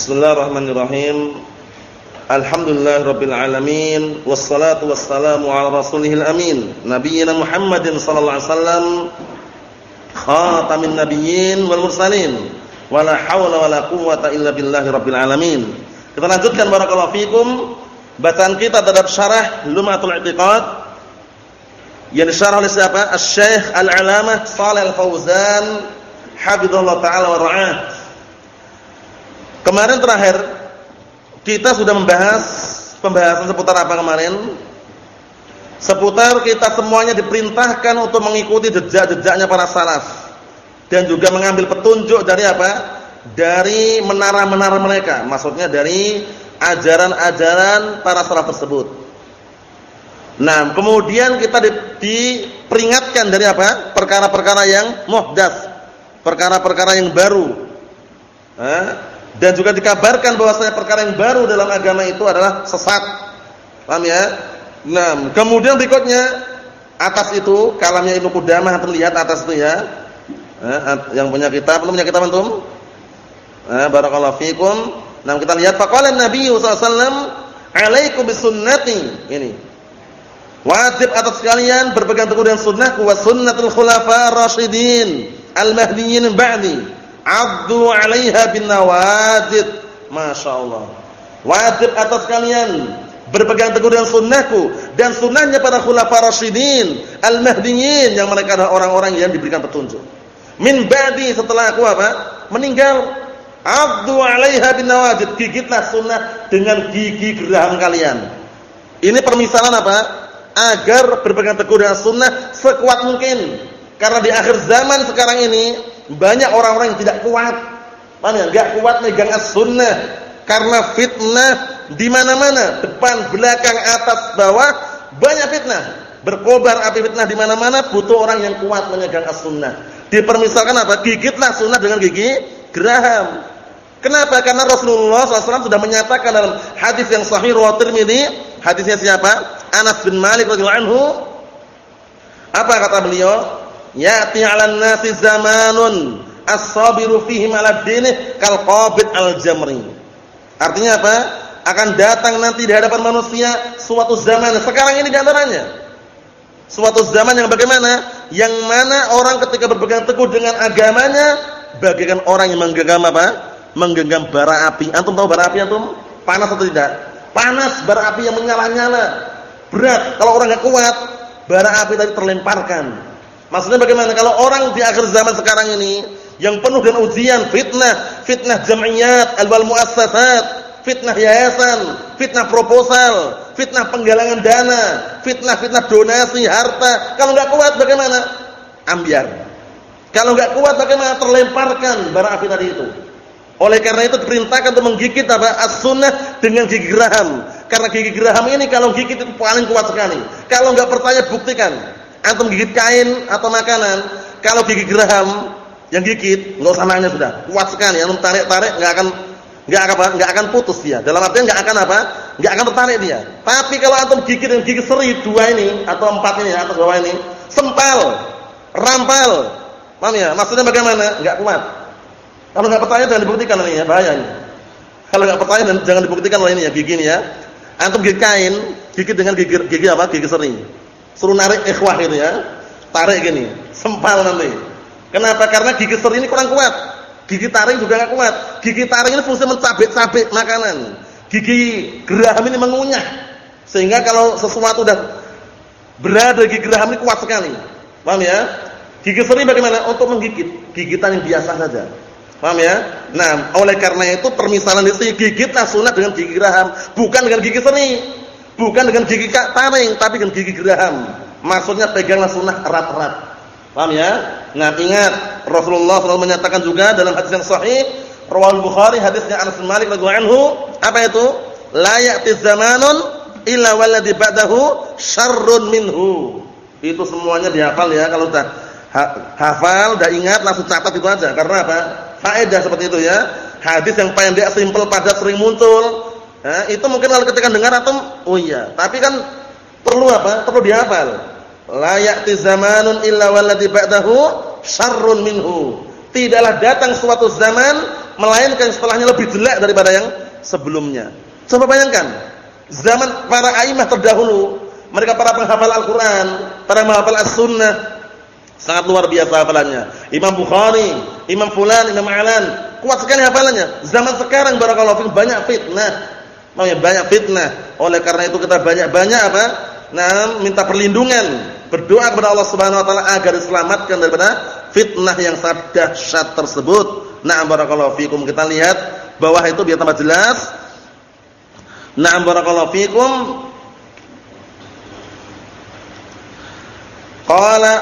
Bismillahirrahmanirrahim. Alhamdulillahirabbil alamin wassalatu wassalamu ala rasulihil amin nabiyina Muhammadin sallallahu alaihi wasallam khatamin nabiyyin wal mursalin wala haula wala quwwata illa billahi rabbil alamin. Kita lanjutkan barakallahu fikum bacaan kita terhadap syarah Lumatul I'tiqad yang disyarah oleh siapa? Asy-Syaikh Al-Alamah Shalih Al-Fauzan hafizallahu taala wa ra'ah. Kemarin terakhir kita sudah membahas pembahasan seputar apa kemarin? Seputar kita semuanya diperintahkan untuk mengikuti jejak-jejaknya para salaf dan juga mengambil petunjuk dari apa? Dari menara-menara mereka, maksudnya dari ajaran-ajaran para salaf tersebut. Nah, kemudian kita diperingatkan dari apa? Perkara-perkara yang muhdats, perkara-perkara yang baru. Eh? Dan juga dikabarkan bahwasanya perkara yang baru dalam agama itu adalah sesat. Paham ya? Nah, kemudian berikutnya atas itu kalamnya Ibnu Qudamah antum lihat atas itu ya. Eh, yang punya kitab, belum punya kitab antum? Eh, barakallahu fikum. Nah, kita lihat faqala Nabi sallallahu alaihi wasallam, "Alaikum bisunnati." Ini. Wajib atas kalian berpegang teguh dengan sunnahku wa sunnatul khulafa rasyidin al-mahdiyyin ba'di. Abdu 'alaiha bin nawajid. Masya Allah. Wajib atas kalian berpegang teguh dengan sunnahku dan sunnahnya para khulafa rasyidin al-mahdiyyin yang mereka adalah orang-orang yang diberikan petunjuk. Min ba'di setelah aku apa? Meninggal. Abdu 'alaiha bin nawajid. Gigitlah sunnah dengan gigi geraham kalian. Ini permisalan apa? Agar berpegang teguh dengan sunnah sekuat mungkin. Karena di akhir zaman sekarang ini banyak orang-orang yang tidak kuat. Mana enggak kuat megang as-sunnah karena fitnah di mana-mana, depan, belakang, atas, bawah banyak fitnah. Berkobar api fitnah di mana-mana, butuh orang yang kuat memegang as-sunnah. Dipermisalkan apa? Gigitlah sunnah dengan gigi geraham. Kenapa? Karena Rasulullah SAW sudah menyatakan dalam hadis yang sahih riwayat Tirmidzi, hadisnya siapa? Anas bin Malik radhiyallahu anhu. Apa kata beliau? Ya'ti 'alan nasi zamanun as-sabiru fihim 'ala dinih kal qabid al-jamri. Artinya apa? Akan datang nanti di hadapan manusia suatu zaman sekarang ini di antaranya. Suatu zaman yang bagaimana? Yang mana orang ketika berpegang teguh dengan agamanya bagaikan orang yang menggenggam apa? Menggenggam bara api. Antum tahu bara api antum? Panas atau tidak? Panas bara api yang menyala-nyala. Berat. Kalau orang enggak kuat, bara api tadi terlemparkan Maksudnya bagaimana kalau orang di akhir zaman sekarang ini yang penuh dengan ujian, fitnah, fitnah jam'iyat, al-wal muassasat, fitnah yayasan, fitnah proposal, fitnah penggalangan dana, fitnah-fitnah donasi harta. Kalau enggak kuat bagaimana? Ambiar. Kalau enggak kuat bagaimana? Terlemparkan bara api tadi itu. Oleh karena itu diperintahkan untuk menggigit apa? As-sunnah dengan gigi geraham. Karena gigi geraham ini kalau gigit itu paling kuat sekali. Kalau enggak percaya buktikan antum gigit kain atau makanan, kalau gigi geraham yang gigit, enggak usah nanya sudah. Kuat sekali, antum tarik-tarik enggak akan enggak apa enggak akan putus dia. Dalam artian enggak akan apa? Enggak akan tertarik dia. Tapi kalau antum gigit dengan gigi seri dua ini atau empat ini atas bawah ini, sempal, rampal. Paham ya? Maksudnya bagaimana? Enggak kuat. Kalau enggak percaya jangan dibuktikan ini ya, bahaya. Kalau enggak percaya jangan dibuktikan oleh ini ya, gigi ini ya. Antum gigit kain, gigit dengan gigi gigi apa? Gigi seri. Suruh narik ikhwah itu ya. Tarik gini, sempal nanti. Kenapa? Karena gigi seri ini kurang kuat. Gigi taring juga enggak kuat. Gigi taring ini fungsi mencabik-cabik makanan. Gigi geraham ini mengunyah. Sehingga kalau sesuatu sudah berada gigi geraham ini kuat sekali. Paham ya? Gigi seri bagaimana? Untuk menggigit. Gigitan yang biasa saja. Paham ya? Nah, oleh karena itu permisalan di sini gigitlah sunat dengan gigi geraham, bukan dengan gigi seri. Bukan dengan gigi taring, tapi dengan gigi geraham. Maksudnya peganglah sunnah erat-erat. Paham ya? Nah, ingat Rasulullah SAW menyatakan juga dalam hadis yang sahih, Rawal Bukhari hadisnya Anas bin Malik radhiyallahu anhu, apa itu? La ya'ti zamanun illa walladhi ba'dahu syarrun minhu. Itu semuanya dihafal ya kalau sudah hafal, sudah ingat langsung catat itu aja. Karena apa? Faedah seperti itu ya. Hadis yang pendek, simpel, padat, sering muncul Nah, itu mungkin kalau ketika dengar atau oh iya, tapi kan perlu apa? Perlu dihafal. La ya'ti zamanun illa walladhi ba'dahu syarrun minhu. Tidaklah datang suatu zaman melainkan setelahnya lebih jelek daripada yang sebelumnya. Coba bayangkan, zaman para aimah terdahulu, mereka para penghafal Al-Qur'an, para penghafal As-Sunnah, sangat luar biasa hafalannya. Imam Bukhari, Imam Fulan, Imam Alan, kuat sekali hafalannya. Zaman sekarang barakallahu fikum banyak fitnah. Namanya banyak fitnah. Oleh karena itu kita banyak-banyak apa? Nah, minta perlindungan, berdoa kepada Allah Subhanahu wa taala agar diselamatkan daripada fitnah yang sangat dahsyat tersebut. Nah, barakallahu fikum. Kita lihat bawah itu biar tambah jelas. Nah, barakallahu fikum. Qala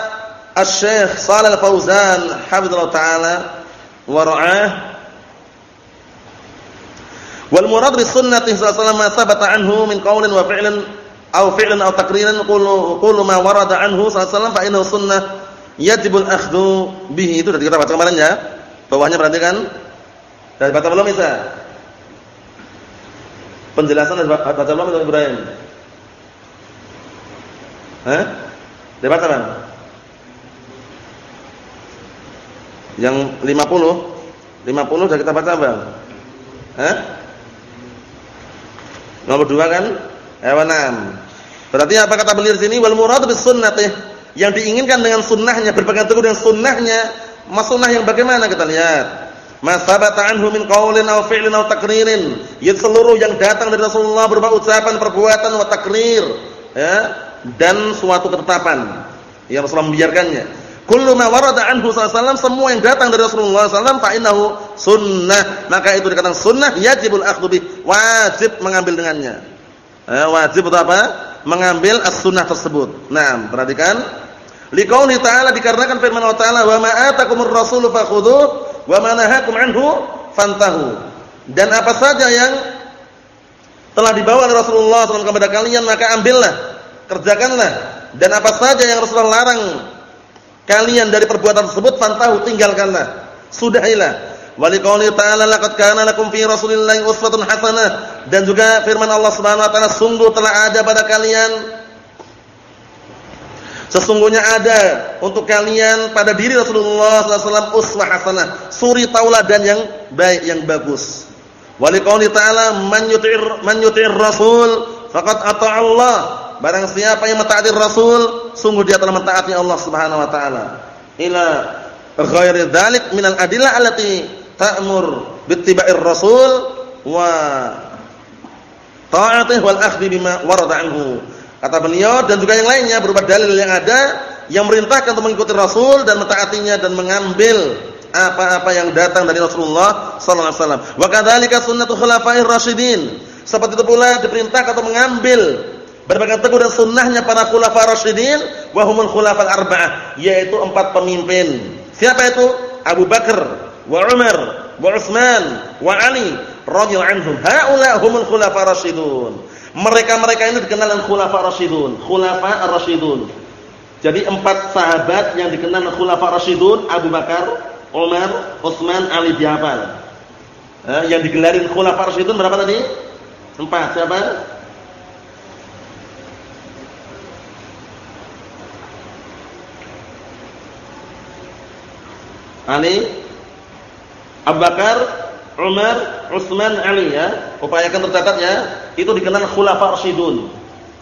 Asy-Syaikh Shalal Fauzan hafizallahu taala wa ra'ah wal murad bis sunnati sallallahu alaihi wasallam anhu min qaulin wa fi'lin aw fi'lan aw taqriran qulu qulu ma warada anhu sallallahu alaihi wasallam fa sunnah yajibul akhdhu bihi. Itu dari kita baca kemarin ya. Bawahnya perhatikan. Dari baca belum bisa penjelasan dari baca belum itu Ibrahim? Hah? Dari baca Bang? Yang 50 50 sudah kita baca Bang? Hah? Nomor 2 kan? Hewan Berarti apa kata beliau di sini? Wal murad bis sunnatih. Yang diinginkan dengan sunnahnya, berpegang teguh dengan sunnahnya, masunnah yang bagaimana kita lihat. Masabata anhu min qaulin aw fi'lin aw takririn. Ya seluruh yang datang dari Rasulullah berupa ucapan, perbuatan wa takrir, ya, dan suatu ketetapan. Yang Rasulullah membiarkannya. Kullu ma warada anhu sallallahu semua yang datang dari Rasulullah sallallahu fa innahu sunnah. Maka itu dikatakan sunnah yajibul akhdhu wajib mengambil dengannya. Eh, wajib untuk apa? Mengambil as-sunnah tersebut. Nah, perhatikan. Liqauli ta'ala dikarenakan firman Allah Ta'ala, "Wa ma atakumur rasulu fakhudhuh wa ma nahakum anhu fantahu." Dan apa saja yang telah dibawa oleh Rasulullah SAW kepada kalian maka ambillah, kerjakanlah. Dan apa saja yang Rasulullah larang kalian dari perbuatan tersebut fantahu tinggalkanlah. Sudahilah. Waliqauli ta'ala laqad kana lakum fi Rasulillahi uswatun hasanah dan juga firman Allah Subhanahu wa taala sungguh telah ada pada kalian sesungguhnya ada untuk kalian pada diri Rasulullah sallallahu alaihi wasallam uswah hasanah suri tauladan yang baik yang bagus. Waliqauli ta'ala man yuti'ir man yuti'ir rasul faqad Allah. Barang siapa yang mentaati Rasul, sungguh dia telah mentaati Allah Subhanahu wa taala. Ila ghairi dzalik minal adillah allati ta'mur bittiba'ir rasul wa ta'atih wal akhdhi bima warada anhu. Kata beliau dan juga yang lainnya berupa dalil yang ada yang merintahkan untuk mengikuti Rasul dan mentaatinya dan mengambil apa-apa yang datang dari Rasulullah sallallahu alaihi wasallam. Wa kadzalika sunnatu khulafa'ir rasyidin. Seperti itu pula diperintahkan untuk mengambil berpegang teguh dan sunnahnya para khulafa rasyidin wa humul khulafal arba'ah, yaitu empat pemimpin. Siapa itu? Abu Bakar, wa Umar wa Utsman wa Ali radhiyallahu anhum. Haula humul rasyidun. Mereka-mereka ini dikenal dengan khulafa rasyidun, khulafa ar-rasyidun. Jadi empat sahabat yang dikenal dengan khulafa rasyidun, Abu Bakar, Umar, Utsman, Ali dihafal. Eh, yang digelarin khulafa rasyidun berapa tadi? Empat. Siapa? Ali, Abu Bakar, Umar, Utsman, Ali ya. Upayakan tercatat ya. Itu dikenal khulafa rasyidun.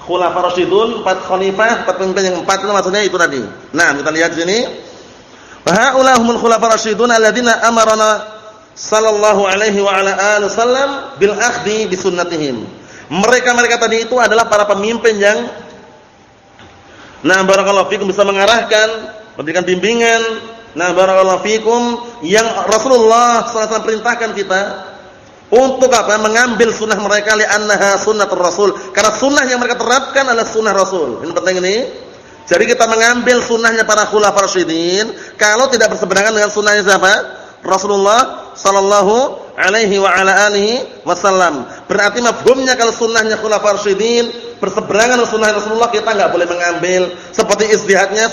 Khulafa rasyidun, empat khalifah, empat pemimpin yang empat itu maksudnya itu tadi. Nah, kita lihat sini. Wa haulahumul khulafa rasyidun alladziina amarna sallallahu alaihi wa ala alihi wasallam bil akhdi bi sunnatihim. Mereka-mereka tadi itu adalah para pemimpin yang Nah, barakallahu fikum bisa mengarahkan, memberikan bimbingan Nah, barakallahu fikum yang Rasulullah SAW perintahkan kita untuk apa? Mengambil sunnah mereka li'annaha sunnatur rasul. Karena sunnah yang mereka terapkan adalah sunnah Rasul. Ini penting ini. Jadi kita mengambil sunnahnya para khulafaur rasyidin kalau tidak berseberangan dengan sunnahnya siapa? Rasulullah sallallahu alaihi wa ala alihi wasallam. Berarti mafhumnya kalau sunnahnya khulafaur rasyidin berseberangan sunnah Rasulullah kita enggak boleh mengambil. Seperti istihadnya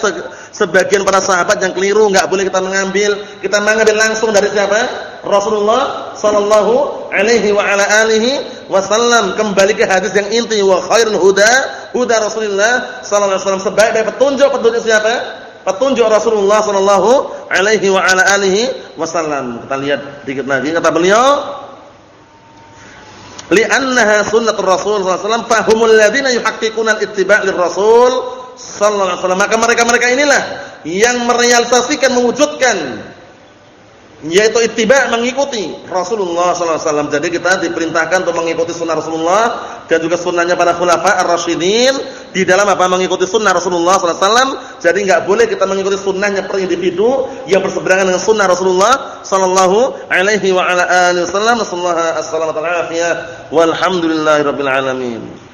sebagian para sahabat yang keliru enggak boleh kita mengambil. Kita mengambil langsung dari siapa? Rasulullah sallallahu alaihi wa ala alihi wasallam. Kembali ke hadis yang inti wa khairul huda huda Rasulullah sallallahu alaihi wasallam. Sebaik-baik petunjuk petunjuk siapa? Petunjuk Rasulullah sallallahu alaihi wa ala alihi wasallam. Kita lihat dikit lagi kata beliau li'annaha sunnatur rasul sallallahu alaihi wasallam fahumul ladzina yuhaqqiquna al-ittiba' lirrasul sallallahu alaihi wasallam. Maka mereka-mereka inilah yang merealisasikan mewujudkan yaitu ittiba mengikuti Rasulullah sallallahu alaihi wasallam. Jadi kita diperintahkan untuk mengikuti sunnah Rasulullah dan juga sunnahnya para khulafa ar-rasyidin di dalam apa mengikuti sunnah Rasulullah wasallam. Jadi enggak boleh kita mengikuti sunnahnya per individu yang berseberangan dengan sunnah Rasulullah sallallahu alaihi wasallam. Sallallahu alaihi wasallam. Walhamdulillahirabbil alamin.